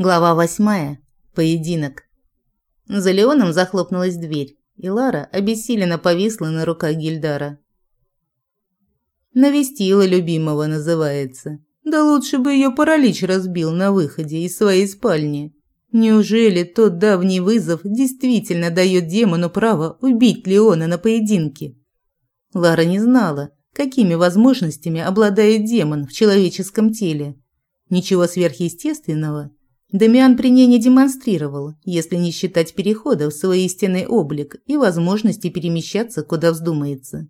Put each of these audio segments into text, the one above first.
Глава восьмая. Поединок. За Леоном захлопнулась дверь, и Лара обессиленно повисла на руках Гильдара. «Навестила любимого» называется. Да лучше бы ее паралич разбил на выходе из своей спальни. Неужели тот давний вызов действительно дает демону право убить Леона на поединке? Лара не знала, какими возможностями обладает демон в человеческом теле. Ничего сверхъестественного – Дамиан при ней не демонстрировал, если не считать перехода в свой истинный облик и возможности перемещаться, куда вздумается.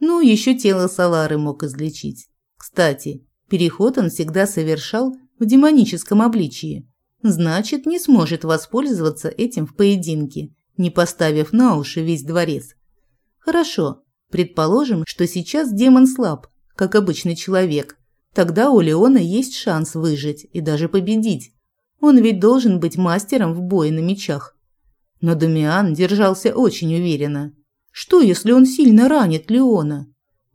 Ну, еще тело Салары мог излечить. Кстати, переход он всегда совершал в демоническом обличии. Значит, не сможет воспользоваться этим в поединке, не поставив на уши весь дворец. Хорошо, предположим, что сейчас демон слаб, как обычный человек. Тогда у Леона есть шанс выжить и даже победить. Он ведь должен быть мастером в бое на мечах. Но Дамиан держался очень уверенно. Что, если он сильно ранит Леона?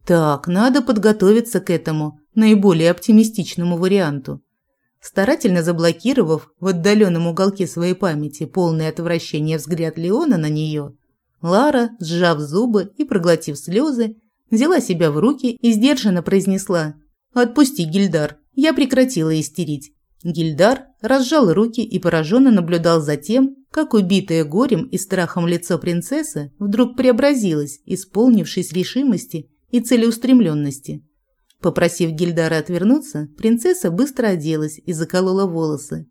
Так, надо подготовиться к этому, наиболее оптимистичному варианту. Старательно заблокировав в отдаленном уголке своей памяти полное отвращение взгляд Леона на нее, Лара, сжав зубы и проглотив слезы, взяла себя в руки и сдержанно произнесла «Отпусти, Гильдар, я прекратила истерить. Гильдар разжал руки и пораженно наблюдал за тем, как убитое горем и страхом лицо принцессы вдруг преобразилось, исполнившись решимости и целеустремленности. Попросив Гильдара отвернуться, принцесса быстро оделась и заколола волосы.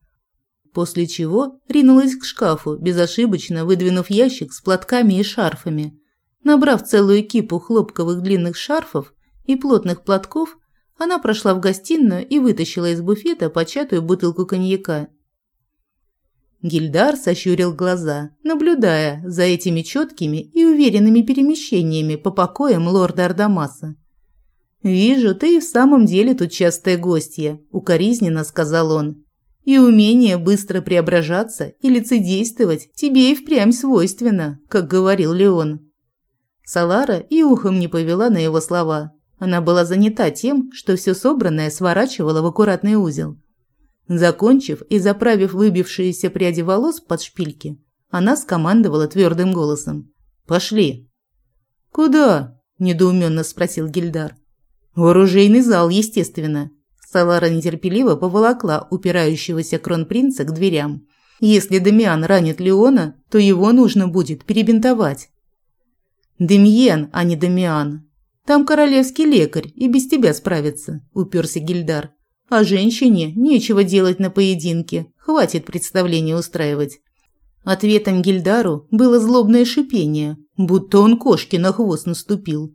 После чего ринулась к шкафу, безошибочно выдвинув ящик с платками и шарфами. Набрав целую кипу хлопковых длинных шарфов и плотных платков, она прошла в гостиную и вытащила из буфета початую бутылку коньяка. Гильдар сощурил глаза, наблюдая за этими четкими и уверенными перемещениями по покоям лорда Ардамаса. «Вижу, ты и в самом деле тут частая гостья», – укоризненно сказал он. «И умение быстро преображаться и лицедействовать тебе и впрямь свойственно, как говорил Леон». Салара и ухом не повела на его слова, она была занята тем, что все собранное сворачивала в аккуратный узел. Закончив и заправив выбившиеся пряди волос под шпильки, она скомандовала твердым голосом. «Пошли». «Куда?» – недоуменно спросил Гильдар. «В оружейный зал, естественно». Салара нетерпеливо поволокла упирающегося кронпринца к дверям. «Если Демиан ранит Леона, то его нужно будет перебинтовать». «Демьен, а не Демиан», там королевский лекарь и без тебя справится», – уперся Гильдар. «А женщине нечего делать на поединке, хватит представления устраивать». Ответом Гильдару было злобное шипение, будто он кошке на хвост наступил.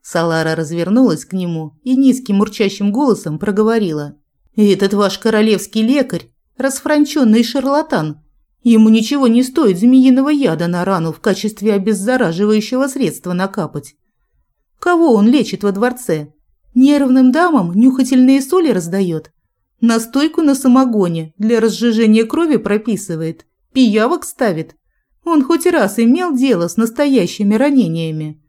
Салара развернулась к нему и низким урчащим голосом проговорила. «Этот ваш королевский лекарь – расфранченный шарлатан. Ему ничего не стоит змеиного яда на рану в качестве обеззараживающего средства накапать. Кого он лечит во дворце? Нервным дамам нюхательные соли раздает. Настойку на самогоне для разжижения крови прописывает. Пиявок ставит. Он хоть раз имел дело с настоящими ранениями.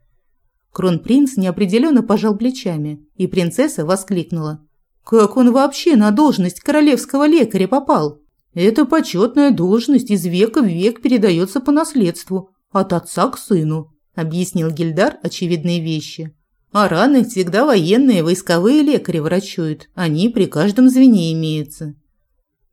Кронпринц неопределенно пожал плечами, и принцесса воскликнула. «Как он вообще на должность королевского лекаря попал? Это почетная должность из века в век передается по наследству, от отца к сыну объяснил Гильдар очевидные вещи. А раны всегда военные войсковые лекари врачуют, они при каждом звене имеются.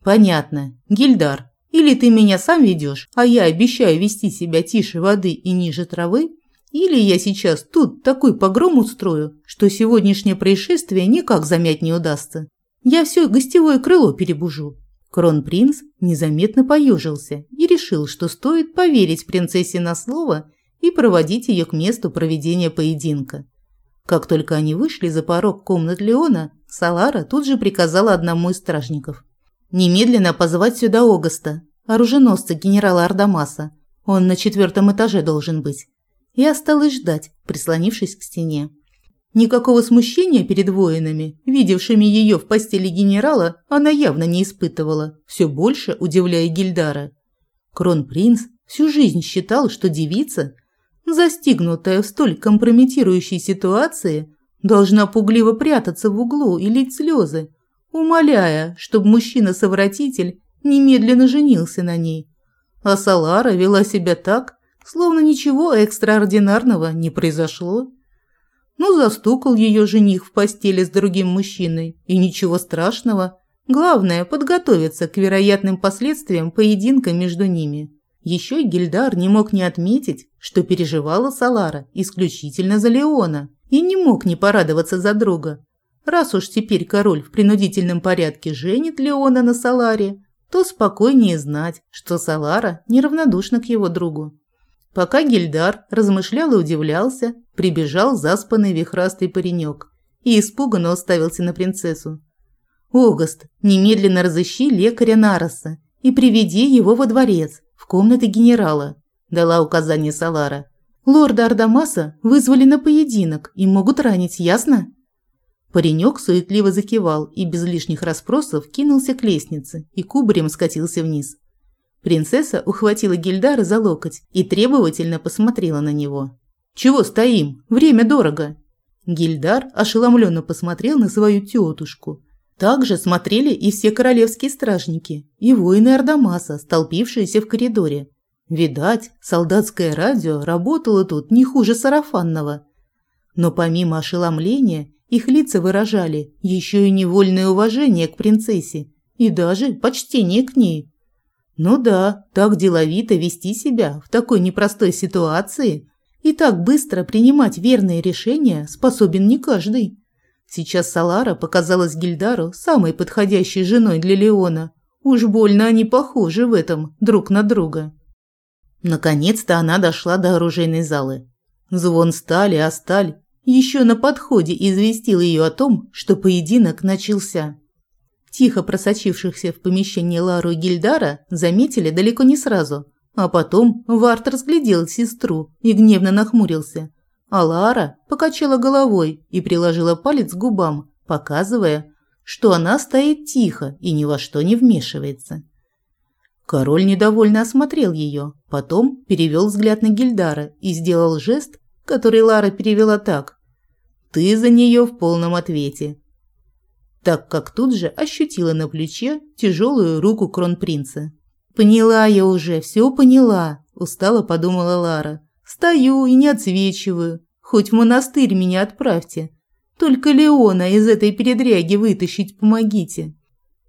Понятно. Гильдар, или ты меня сам ведешь, а я обещаю вести себя тише воды и ниже травы, или я сейчас тут такой погром устрою, что сегодняшнее происшествие никак замять не удастся. Я все гостевое крыло перебужу. Кронпринц незаметно поежился и решил, что стоит поверить принцессе на слово и проводить ее к месту проведения поединка. Как только они вышли за порог комнат Леона, Салара тут же приказала одному из стражников. «Немедленно позвать сюда Огоста, оруженосца генерала Ардамаса. Он на четвертом этаже должен быть». И осталось ждать, прислонившись к стене. Никакого смущения перед воинами, видевшими ее в постели генерала, она явно не испытывала, все больше удивляя Гильдара. Кронпринц всю жизнь считал, что девица застигнутая в столь компрометирующей ситуации, должна пугливо прятаться в углу и лить слезы, умоляя, чтобы мужчина-совратитель немедленно женился на ней. А Салара вела себя так, словно ничего экстраординарного не произошло. Ну, застукал ее жених в постели с другим мужчиной, и ничего страшного. Главное – подготовиться к вероятным последствиям поединка между ними. Еще и Гильдар не мог не отметить, что переживала Салара исключительно за Леона, и не мог не порадоваться за друга. Раз уж теперь король в принудительном порядке женит Леона на Саларе, то спокойнее знать, что Салара неравнодушна к его другу. Пока Гильдар размышлял и удивлялся, прибежал заспанный вихрастый паренек и испуганно уставился на принцессу. «Огост, немедленно разыщи лекаря Нароса и приведи его во дворец, комнаты генерала», – дала указание Салара. «Лорда Ардамаса вызвали на поединок и могут ранить, ясно?» Паренек суетливо закивал и без лишних расспросов кинулся к лестнице и кубарем скатился вниз. Принцесса ухватила Гильдара за локоть и требовательно посмотрела на него. «Чего стоим? Время дорого!» Гильдар ошеломленно посмотрел на свою тетушку. Также смотрели и все королевские стражники, и воины Ардамаса, столпившиеся в коридоре. Видать, солдатское радио работало тут не хуже сарафанного. Но помимо ошеломления, их лица выражали еще и невольное уважение к принцессе и даже почтение к ней. Ну да, так деловито вести себя в такой непростой ситуации и так быстро принимать верные решения способен не каждый. Сейчас Салара показалась Гильдару самой подходящей женой для Леона. Уж больно они похожи в этом друг на друга. Наконец-то она дошла до оружейной залы. Звон стали, а сталь еще на подходе известил ее о том, что поединок начался. Тихо просочившихся в помещение Лару и Гильдара заметили далеко не сразу, а потом Варт разглядел сестру и гневно нахмурился. А Лара покачала головой и приложила палец к губам, показывая, что она стоит тихо и ни во что не вмешивается. Король недовольно осмотрел ее, потом перевел взгляд на Гильдара и сделал жест, который Лара перевела так. «Ты за нее в полном ответе». Так как тут же ощутила на плече тяжелую руку кронпринца. «Поняла я уже, все поняла», – устало подумала Лара. «Стою и не отсвечиваю. Хоть в монастырь меня отправьте. Только Леона из этой передряги вытащить помогите».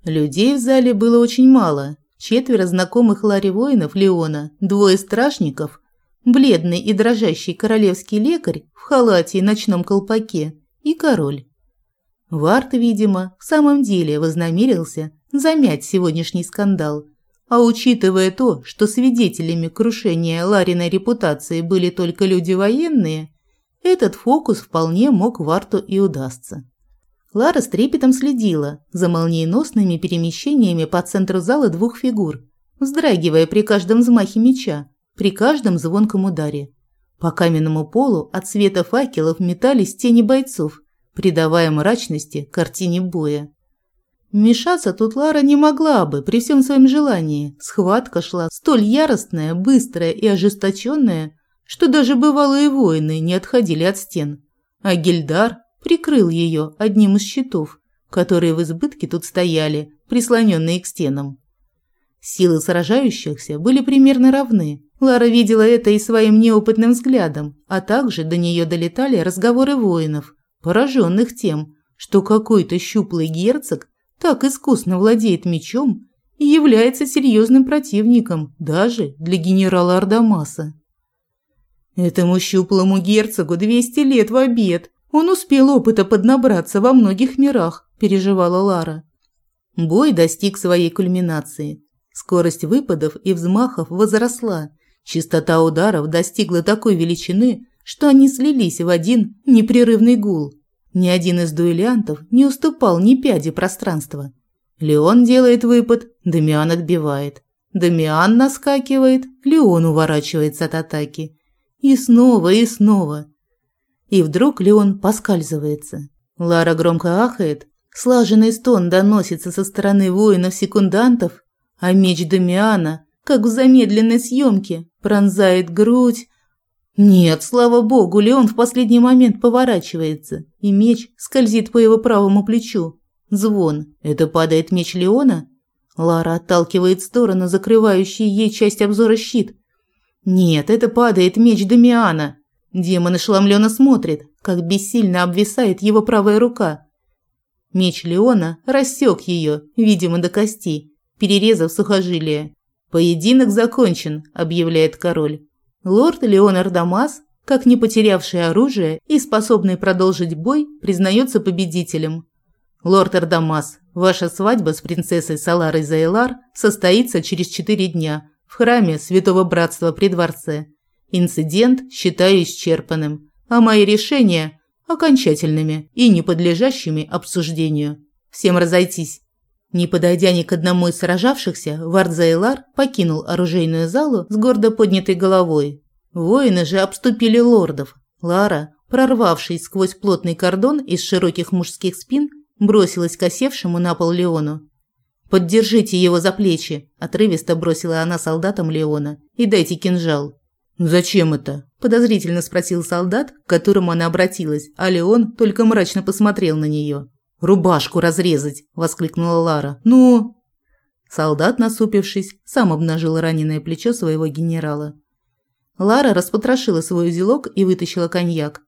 Людей в зале было очень мало. Четверо знакомых Ларе воинов Леона, двое стражников бледный и дрожащий королевский лекарь в халате и ночном колпаке и король. Варт, видимо, в самом деле вознамерился замять сегодняшний скандал, а учитывая то, что свидетелями крушения Лариной репутации были только люди военные, этот фокус вполне мог Варту и удастся. Лара с трепетом следила за молниеносными перемещениями по центру зала двух фигур, вздрагивая при каждом взмахе меча, при каждом звонком ударе. По каменному полу от света факелов метались тени бойцов, придавая мрачности картине боя. Вмешаться тут Лара не могла бы при всем своем желании. Схватка шла столь яростная, быстрая и ожесточенная, что даже бывалые воины не отходили от стен. А Гильдар прикрыл ее одним из щитов, которые в избытке тут стояли, прислоненные к стенам. Силы сражающихся были примерно равны. Лара видела это и своим неопытным взглядом, а также до нее долетали разговоры воинов, пораженных тем, что какой-то щуплый герцог так искусно владеет мечом и является серьезным противником даже для генерала Ардамаса. Этому щуплому герцогу 200 лет в обед. Он успел опыта поднабраться во многих мирах, переживала Лара. Бой достиг своей кульминации. Скорость выпадов и взмахов возросла. Частота ударов достигла такой величины, что они слились в один непрерывный гул. Ни один из дуэлянтов не уступал ни пяди пространства. Леон делает выпад, Дамиан отбивает. Дамиан наскакивает, Леон уворачивается от атаки. И снова, и снова. И вдруг Леон поскальзывается. Лара громко ахает, слаженный стон доносится со стороны воинов-секундантов, а меч Дамиана, как в замедленной съемке, пронзает грудь. Нет, слава богу, Леон в последний момент поворачивается, и меч скользит по его правому плечу. Звон. Это падает меч Леона? Лара отталкивает в сторону закрывающий ей часть обзора щит. Нет, это падает меч Дамиана. Демон ошеломленно смотрит, как бессильно обвисает его правая рука. Меч Леона рассек ее, видимо, до кости, перерезав сухожилие. «Поединок закончен», – объявляет король. Лорд Леонар Дамас, как не потерявший оружие и способный продолжить бой, признается победителем. «Лорд Ардамас, ваша свадьба с принцессой Саларой Зайлар состоится через четыре дня в храме Святого Братства при дворце. Инцидент считаю исчерпанным, а мои решения – окончательными и не подлежащими обсуждению. Всем разойтись». Не подойдя ни к одному из сражавшихся, Вард Зайлар покинул оружейную залу с гордо поднятой головой. Воины же обступили лордов. Лара, прорвавшись сквозь плотный кордон из широких мужских спин, бросилась к осевшему на пол Леону. «Поддержите его за плечи», – отрывисто бросила она солдатам Леона. «И дайте кинжал». «Зачем это?» – подозрительно спросил солдат, к которому она обратилась, а Леон только мрачно посмотрел на нее. «Рубашку разрезать!» – воскликнула Лара. «Ну?» Солдат, насупившись, сам обнажил раненое плечо своего генерала. Лара распотрошила свой узелок и вытащила коньяк.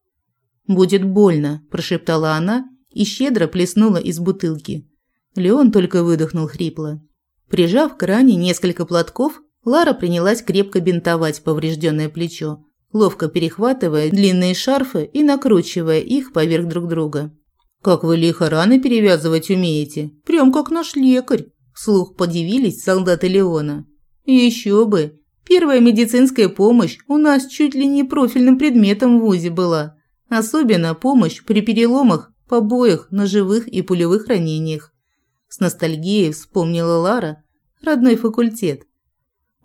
«Будет больно», – прошептала она и щедро плеснула из бутылки. Леон только выдохнул хрипло. Прижав к ране несколько платков, Лара принялась крепко бинтовать поврежденное плечо, ловко перехватывая длинные шарфы и накручивая их поверх друг друга. «Как вы лихо раны перевязывать умеете? Прям как наш лекарь!» Вслух подивились солдаты Леона. «Еще бы! Первая медицинская помощь у нас чуть ли не профильным предметом в ВУЗе была. Особенно помощь при переломах побоях, ножевых и пулевых ранениях. С ностальгией вспомнила Лара родной факультет.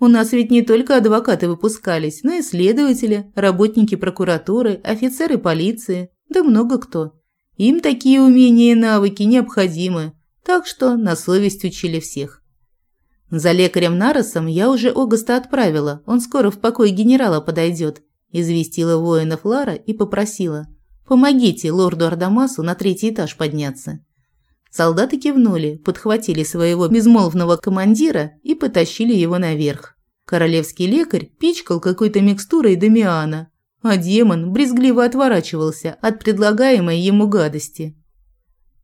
У нас ведь не только адвокаты выпускались, но и следователи, работники прокуратуры, офицеры полиции, да много кто. Им такие умения и навыки необходимы, так что на совесть учили всех. За лекарем Наросом я уже Огоста отправила, он скоро в покой генерала подойдет, известила воинов Лара и попросила – Помогите лорду Ардамасу на третий этаж подняться. Солдаты кивнули, подхватили своего безмолвного командира и потащили его наверх. Королевский лекарь пичкал какой-то микстурой Дамиана, а демон брезгливо отворачивался от предлагаемой ему гадости.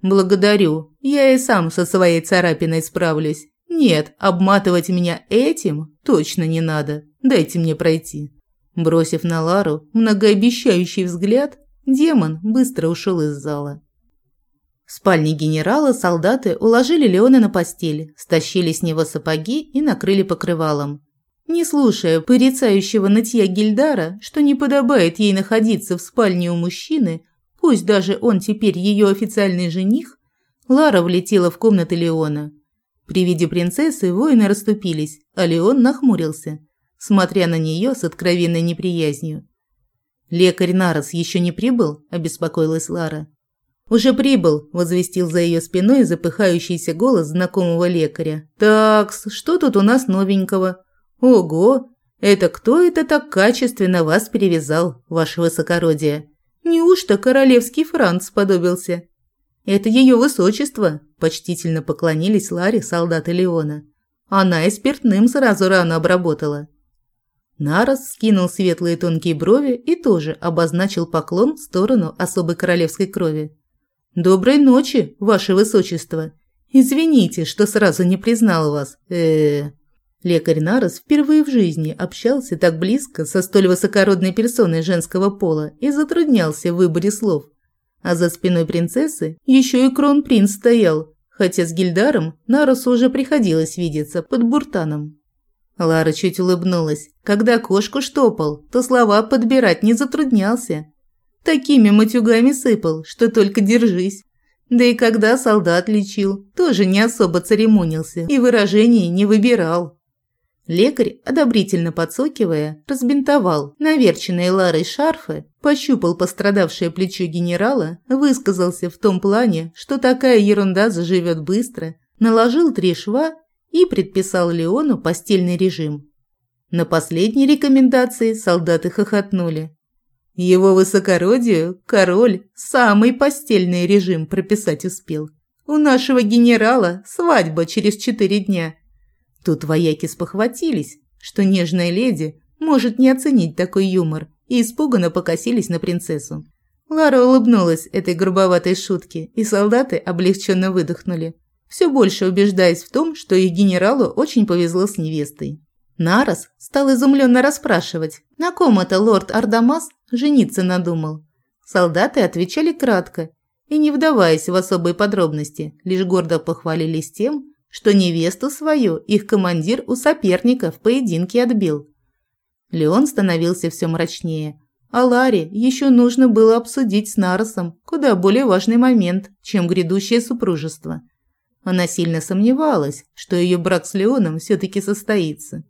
«Благодарю, я и сам со своей царапиной справлюсь. Нет, обматывать меня этим точно не надо. Дайте мне пройти». Бросив на Лару многообещающий взгляд, Демон быстро ушел из зала. В спальне генерала солдаты уложили Леона на постель, стащили с него сапоги и накрыли покрывалом. Не слушая порицающего нытья Гильдара, что не подобает ей находиться в спальне у мужчины, пусть даже он теперь ее официальный жених, Лара влетела в комнаты Леона. При виде принцессы воины расступились, а Леон нахмурился, смотря на нее с откровенной неприязнью. «Лекарь Нарос еще не прибыл?» – обеспокоилась Лара. «Уже прибыл», – возвестил за ее спиной запыхающийся голос знакомого лекаря. «Такс, что тут у нас новенького?» «Ого! Это кто это так качественно вас перевязал, ваше высокородие? Неужто королевский Франц сподобился?» «Это ее высочество», – почтительно поклонились Ларе солдаты Леона. Она и спиртным сразу рану обработала. Нарос скинул светлые тонкие брови и тоже обозначил поклон в сторону особой королевской крови. «Доброй ночи, ваше высочество! Извините, что сразу не признал вас. э, -э. Лекарь Нарос впервые в жизни общался так близко со столь высокородной персоной женского пола и затруднялся в выборе слов. А за спиной принцессы еще и кронпринц стоял, хотя с Гильдаром Наросу уже приходилось видеться под буртаном. Лара чуть улыбнулась. Когда кошку штопал, то слова подбирать не затруднялся. Такими матюгами сыпал, что только держись. Да и когда солдат лечил, тоже не особо церемонился и выражений не выбирал. Лекарь, одобрительно подсокивая, разбинтовал наверченные Ларой шарфы, пощупал пострадавшее плечо генерала, высказался в том плане, что такая ерунда заживет быстро, наложил три шва и предписал Леону постельный режим. На последней рекомендации солдаты хохотнули. Его высокородию король самый постельный режим прописать успел. У нашего генерала свадьба через четыре дня. Тут вояки спохватились, что нежная леди может не оценить такой юмор, и испуганно покосились на принцессу. Лара улыбнулась этой грубоватой шутке, и солдаты облегченно выдохнули, все больше убеждаясь в том, что их генералу очень повезло с невестой. Нарос стал изумленно расспрашивать, на ком это лорд Ардамас жениться надумал. Солдаты отвечали кратко и не вдаваясь в особые подробности, лишь гордо похвалились тем, что невесту свою их командир у соперника в поединке отбил. Леон становился все мрачнее, а Ларе еще нужно было обсудить с Наросом куда более важный момент, чем грядущее супружество. Она сильно сомневалась, что ее брак с Леоном все-таки состоится.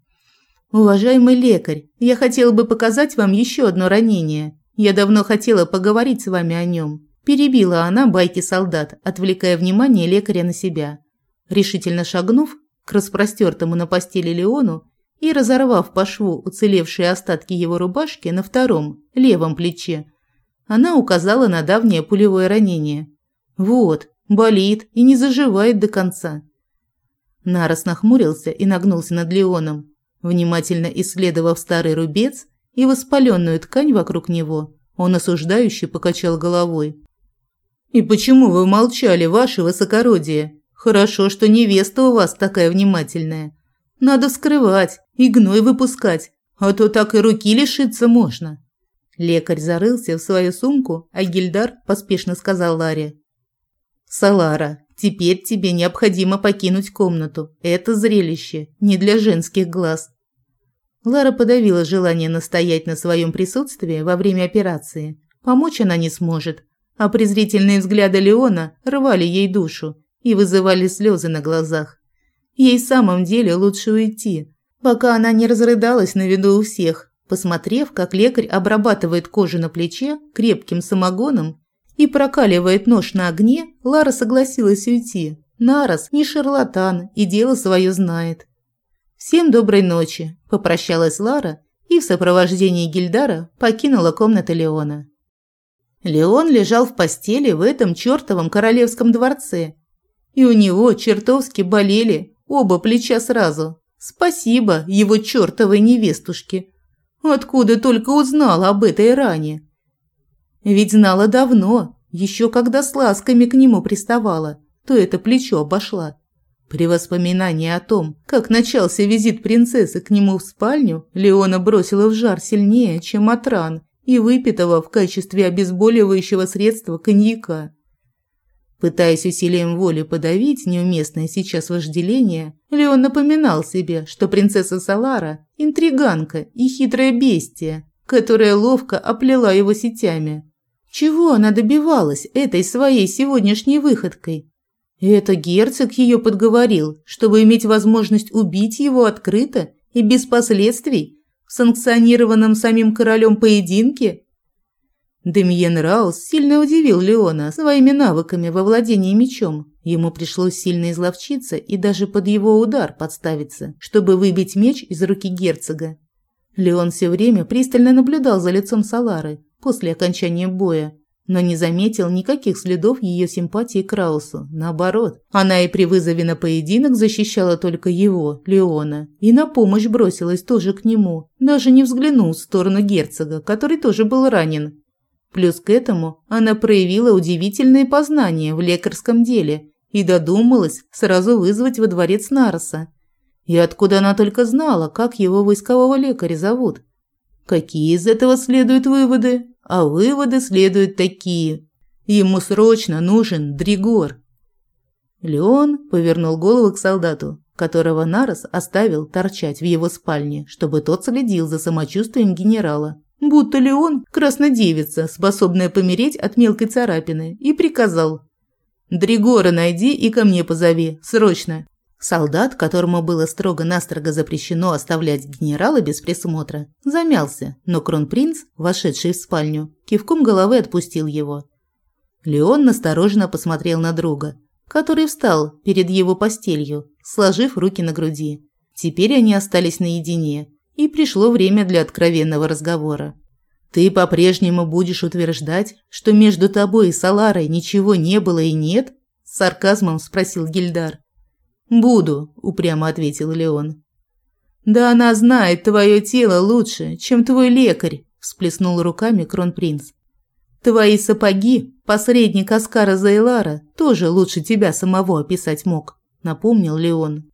«Уважаемый лекарь, я хотела бы показать вам еще одно ранение. Я давно хотела поговорить с вами о нем. Перебила она байки солдат, отвлекая внимание лекаря на себя. Решительно шагнув к распростертому на постели Леону и разорвав по шву уцелевшие остатки его рубашки на втором, левом плече, она указала на давнее пулевое ранение. «Вот, болит и не заживает до конца». Нарос нахмурился и нагнулся над Леоном, внимательно исследовав старый рубец и воспаленную ткань вокруг него, он осуждающе покачал головой. «И почему вы молчали, ваше высокородие? Хорошо, что невеста у вас такая внимательная. Надо скрывать и гной выпускать, а то так и руки лишиться можно». Лекарь зарылся в свою сумку, а Гильдар поспешно сказал Ларе. «Салара, теперь тебе необходимо покинуть комнату. Это зрелище не для женских глаз. Лара подавила желание настоять на своем присутствии во время операции. Помочь она не сможет, а презрительные взгляды Леона рвали ей душу и вызывали слезы на глазах. Ей в самом деле лучше уйти, пока она не разрыдалась на виду у всех, посмотрев, как лекарь обрабатывает кожу на плече крепким самогоном и прокаливает нож на огне, Лара согласилась уйти. Нарос не шарлатан и дело свое знает. «Всем доброй ночи», – попрощалась Лара и в сопровождении Гильдара покинула комнату Леона. Леон лежал в постели в этом чертовом королевском дворце, и у него чертовски болели оба плеча сразу. Спасибо его чертовой невестушке. Откуда только узнала об этой ране? Ведь знала давно, еще когда с ласками к нему приставала, то это плечо обошла. При воспоминании о том, как начался визит принцессы к нему в спальню, Леона бросила в жар сильнее, чем от ран, и выпитого в качестве обезболивающего средства коньяка. Пытаясь усилием воли подавить неуместное сейчас вожделение, Леон напоминал себе, что принцесса Салара – интриганка и хитрая бестия, которая ловко оплела его сетями. Чего она добивалась этой своей сегодняшней выходкой? И это герцог ее подговорил, чтобы иметь возможность убить его открыто и без последствий в санкционированном самим королем поединке? Демьен Раус сильно удивил Леона своими навыками во владении мечом. Ему пришлось сильно изловчиться и даже под его удар подставиться, чтобы выбить меч из руки герцога. Леон все время пристально наблюдал за лицом Салары после окончания боя, но не заметил никаких следов ее симпатии к Раусу. Наоборот, она и при вызове на поединок защищала только его, Леона, и на помощь бросилась тоже к нему, даже не взглянул в сторону герцога, который тоже был ранен. Плюс к этому она проявила удивительные познания в лекарском деле и додумалась сразу вызвать во дворец Нароса. И откуда она только знала, как его войскового лекаря зовут? Какие из этого следуют выводы? А выводы следуют такие. Ему срочно нужен Дригор. Леон повернул голову к солдату, которого Нарос оставил торчать в его спальне, чтобы тот следил за самочувствием генерала. Будто Леон – краснодевица, способная помереть от мелкой царапины, и приказал «Дригора найди и ко мне позови, срочно». Солдат, которому было строго-настрого запрещено оставлять генерала без присмотра, замялся, но кронпринц, вошедший в спальню, кивком головы отпустил его. Леон настороженно посмотрел на друга, который встал перед его постелью, сложив руки на груди. Теперь они остались наедине, и пришло время для откровенного разговора. «Ты по-прежнему будешь утверждать, что между тобой и Саларой ничего не было и нет?» – сарказмом спросил Гильдар. Буду, упрямо ответил Леон. Да она знает твое тело лучше, чем твой лекарь, всплеснул руками кронпринц. Твои сапоги, посредник Аскара Зайлара, тоже лучше тебя самого описать мог, напомнил Леон.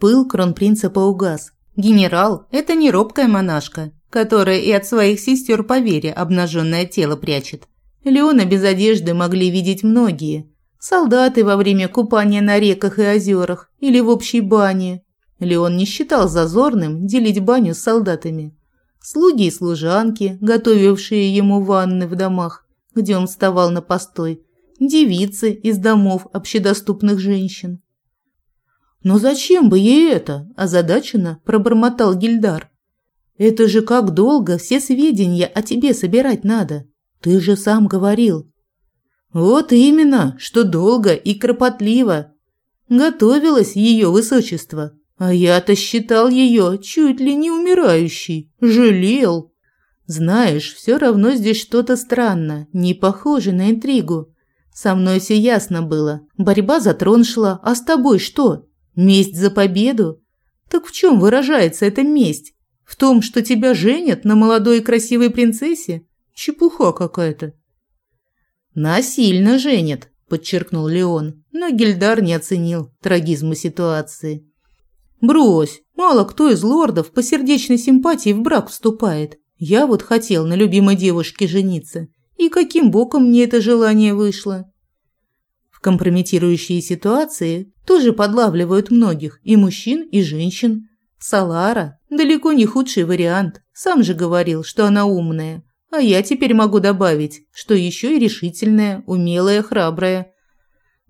Пыл кронпринца поугас. Генерал – это не робкая монашка, которая и от своих сестер по вере обнаженное тело прячет. Леона без одежды могли видеть многие. Солдаты во время купания на реках и озерах или в общей бане. Леон не считал зазорным делить баню с солдатами. Слуги и служанки, готовившие ему ванны в домах, где он вставал на постой, девицы из домов общедоступных женщин. «Но зачем бы ей это?» – озадаченно пробормотал Гильдар. «Это же как долго все сведения о тебе собирать надо. Ты же сам говорил». «Вот именно, что долго и кропотливо. Готовилось ее высочество, а я-то считал ее чуть ли не умирающей, жалел». Знаешь, все равно здесь что-то странно, не похоже на интригу. Со мной все ясно было. Борьба за трон шла, а с тобой что? Месть за победу? Так в чем выражается эта месть? В том, что тебя женят на молодой и красивой принцессе? Чепуха какая-то. Насильно женят, подчеркнул Леон, но Гильдар не оценил трагизма ситуации. Брось, мало кто из лордов по сердечной симпатии в брак вступает. Я вот хотел на любимой девушке жениться. И каким боком мне это желание вышло? Компрометирующие ситуации тоже подлавливают многих, и мужчин, и женщин. Салара – далеко не худший вариант. Сам же говорил, что она умная. А я теперь могу добавить, что еще и решительная, умелая, храбрая.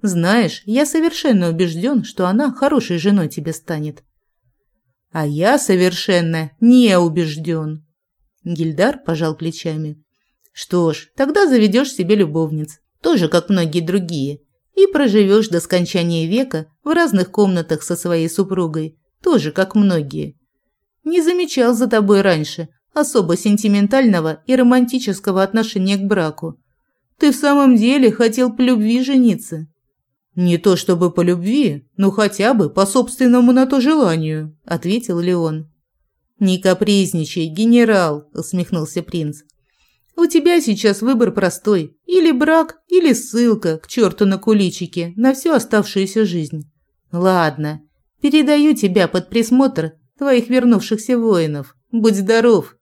Знаешь, я совершенно убежден, что она хорошей женой тебе станет. А я совершенно не убежден. Гильдар пожал плечами. Что ж, тогда заведешь себе любовниц, тоже как многие другие, и проживешь до скончания века в разных комнатах со своей супругой, тоже как многие. Не замечал за тобой раньше особо сентиментального и романтического отношения к браку. Ты в самом деле хотел по любви жениться. Не то чтобы по любви, но хотя бы по собственному на то желанию, ответил Леон. «Не капризничай, генерал», – усмехнулся принц. «У тебя сейчас выбор простой. Или брак, или ссылка к черту на куличики на всю оставшуюся жизнь. Ладно, передаю тебя под присмотр твоих вернувшихся воинов. Будь здоров».